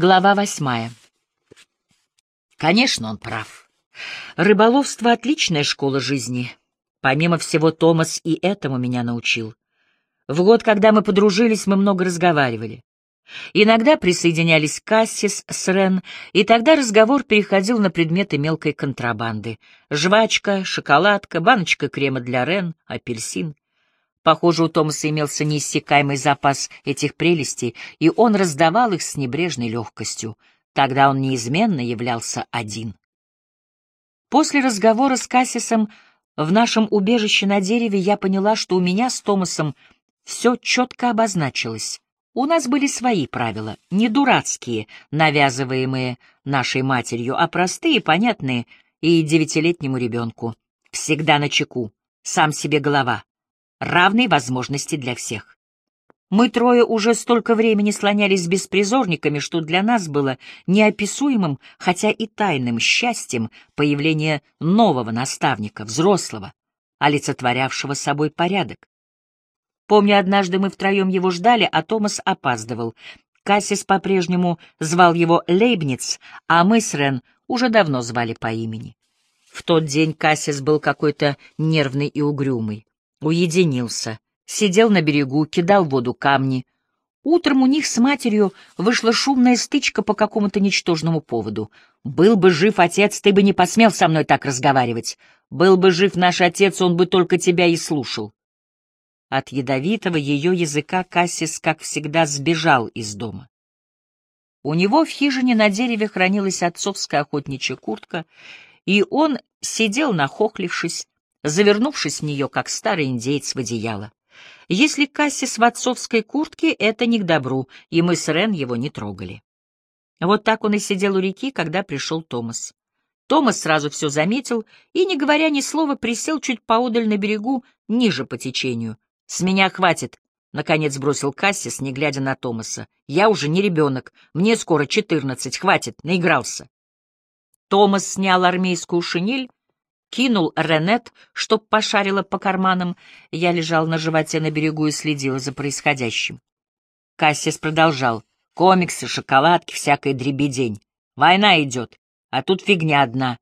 Глава восьмая. Конечно, он прав. Рыболовство — отличная школа жизни. Помимо всего, Томас и этому меня научил. В год, когда мы подружились, мы много разговаривали. Иногда присоединялись Кассис с Рен, и тогда разговор переходил на предметы мелкой контрабанды. Жвачка, шоколадка, баночка крема для Рен, апельсин. Похоже, у Томаса имелся неиссякаемый запас этих прелестей, и он раздавал их с небрежной легкостью. Тогда он неизменно являлся один. После разговора с Кассисом в нашем убежище на дереве я поняла, что у меня с Томасом все четко обозначилось. У нас были свои правила, не дурацкие, навязываемые нашей матерью, а простые, понятные и девятилетнему ребенку. Всегда на чеку, сам себе голова, равные возможности для всех. Мы трое уже столько времени слонялись с беспризорниками, что для нас было неописуемым, хотя и тайным счастьем появление нового наставника, взрослого, олицетворявшего собой порядок. Помню, однажды мы втроем его ждали, а Томас опаздывал. Кассис по-прежнему звал его Лейбниц, а мы с Рен уже давно звали по имени. В тот день Кассис был какой-то нервный и угрюмый. Уединился, сидел на берегу, кидал в воду камни. Утром у них с матерью вышла шумная стычка по какому-то ничтожному поводу. «Был бы жив отец, ты бы не посмел со мной так разговаривать. Был бы жив наш отец, он бы только тебя и слушал». От ядовитого ее языка Кассис, как всегда, сбежал из дома. У него в хижине на дереве хранилась отцовская охотничья куртка, и он сидел, нахохлившись, завернувшись в нее, как старый индейец в одеяло. Если Кассис в отцовской куртке, это не к добру, и мы с Рен его не трогали. Вот так он и сидел у реки, когда пришел Томас. Томас сразу все заметил и, не говоря ни слова, присел чуть поодаль на берегу, ниже по течению — «С меня хватит», — наконец бросил Кассис, не глядя на Томаса. «Я уже не ребенок. Мне скоро четырнадцать. Хватит, наигрался». Томас снял армейскую шинель, кинул Ренет, чтоб пошарила по карманам. Я лежал на животе на берегу и следила за происходящим. Кассис продолжал. «Комиксы, шоколадки, всякая дребедень. Война идет, а тут фигня одна».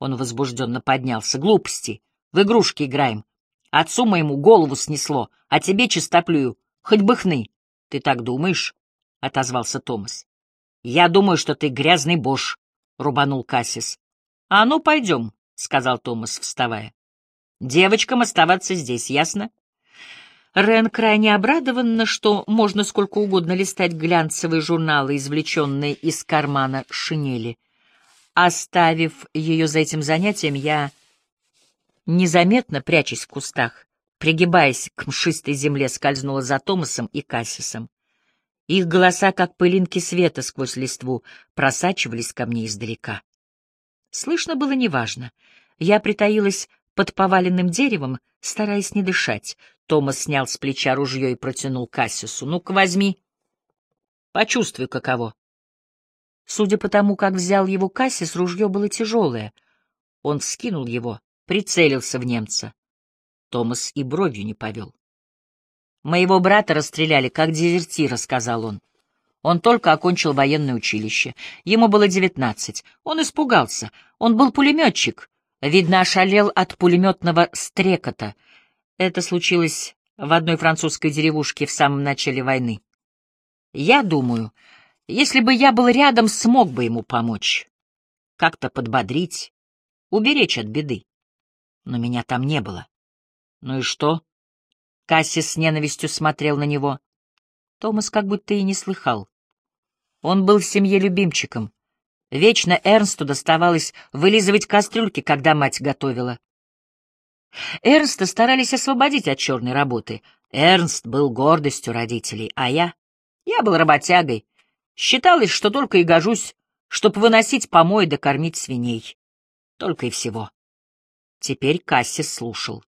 Он возбужденно поднялся. «Глупости. В игрушки играем. Отцу моему голову снесло, а тебе чистоплюю. Хоть бы хны. — Ты так думаешь? — отозвался Томас. — Я думаю, что ты грязный бош, — рубанул Кассис. — А ну, пойдем, — сказал Томас, вставая. — Девочкам оставаться здесь, ясно? Рен крайне обрадованна, что можно сколько угодно листать глянцевые журналы, извлеченные из кармана шинели. Оставив ее за этим занятием, я незаметно прячась в кустах, пригибаясь к мшистой земле, скользнула за Томасом и Кассисом. Их голоса, как пылинки света сквозь листву, просачивались ко мне издалека. Слышно было неважно. Я притаилась под поваленным деревом, стараясь не дышать. Томас снял с плеча ружье и протянул Кассису. «Ну-ка, возьми. Почувствуй, каково». Судя по тому, как взял его Кассис, ружье было тяжелое. Он вскинул его, прицелился в немца. Томас и бровью не повел. «Моего брата расстреляли, как дезертира», — сказал он. Он только окончил военное училище. Ему было девятнадцать. Он испугался. Он был пулеметчик. Видно, ошалел от пулеметного стрекота. Это случилось в одной французской деревушке в самом начале войны. Я думаю, если бы я был рядом, смог бы ему помочь. Как-то подбодрить, уберечь от беды но меня там не было. Ну и что? Кассис с ненавистью смотрел на него. Томас как будто и не слыхал. Он был в семье любимчиком. Вечно Эрнсту доставалось вылизывать кастрюльки, когда мать готовила. Эрнста старались освободить от черной работы. Эрнст был гордостью родителей, а я? Я был работягой. Считалось, что только и гожусь, чтоб выносить помой да кормить свиней. Только и всего. Теперь Кассис слушал.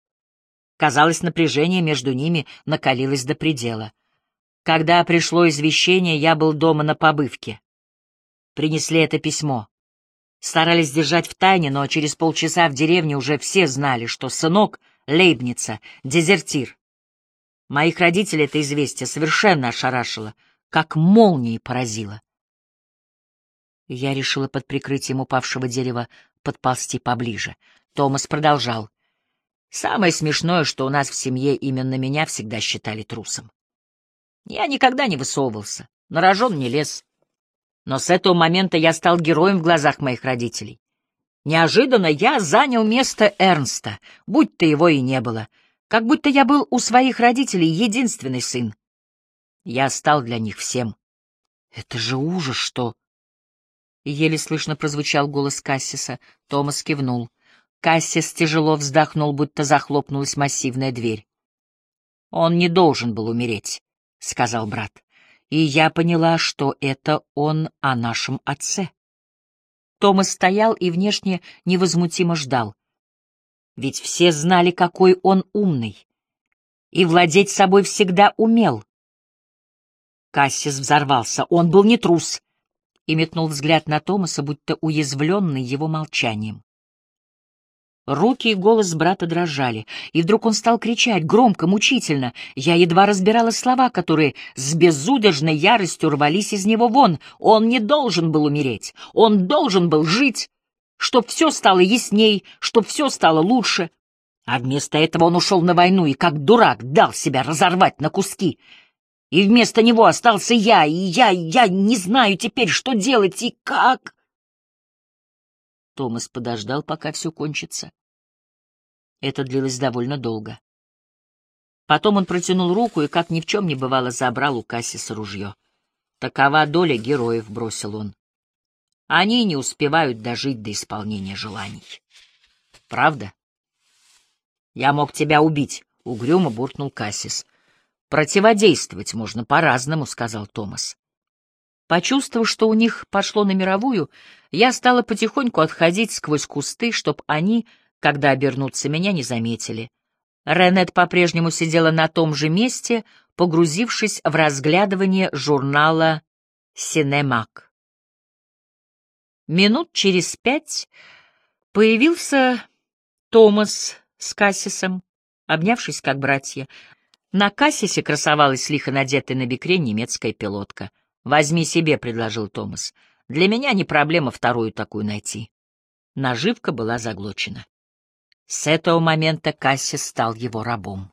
Казалось, напряжение между ними накалилось до предела. Когда пришло извещение, я был дома на побывке. Принесли это письмо. Старались держать в тайне, но через полчаса в деревне уже все знали, что сынок Лейбница — дезертир. Моих родителей это известие совершенно ошарашило, как молнией поразило. Я решила под прикрытием упавшего дерева подползти поближе. Томас продолжал. «Самое смешное, что у нас в семье именно меня всегда считали трусом. Я никогда не высовывался, на рожон не лез. Но с этого момента я стал героем в глазах моих родителей. Неожиданно я занял место Эрнста, будь то его и не было, как будто я был у своих родителей единственный сын. Я стал для них всем. Это же ужас, что... Еле слышно прозвучал голос Кассиса. Томас кивнул. Кассис тяжело вздохнул, будто захлопнулась массивная дверь. «Он не должен был умереть», — сказал брат. И я поняла, что это он о нашем отце. Томас стоял и внешне невозмутимо ждал. Ведь все знали, какой он умный. И владеть собой всегда умел. Кассис взорвался. Он был не трус. И метнул взгляд на Томаса, будто уязвленный его молчанием. Руки и голос брата дрожали, и вдруг он стал кричать, громко, мучительно. Я едва разбирала слова, которые с безудержной яростью рвались из него вон. Он не должен был умереть, он должен был жить, чтоб все стало ясней, чтоб все стало лучше. А вместо этого он ушел на войну и, как дурак, дал себя разорвать на куски. И вместо него остался я, и я, я не знаю теперь, что делать и как... Томас подождал, пока все кончится. Это длилось довольно долго. Потом он протянул руку и, как ни в чем не бывало, забрал у Кассиса ружье. «Такова доля героев», — бросил он. «Они не успевают дожить до исполнения желаний». «Правда?» «Я мог тебя убить», — угрюмо буркнул Кассис. «Противодействовать можно по-разному», — сказал Томас. Почувствовав, что у них пошло на мировую, я стала потихоньку отходить сквозь кусты, чтоб они когда обернуться, меня не заметили. Ренет по-прежнему сидела на том же месте, погрузившись в разглядывание журнала «Синемак». Минут через пять появился Томас с Кассисом, обнявшись как братья. На Кассисе красовалась лихо надетая на бекре немецкая пилотка. «Возьми себе», — предложил Томас. «Для меня не проблема вторую такую найти». Наживка была заглочена. С этого момента Кассис стал его рабом.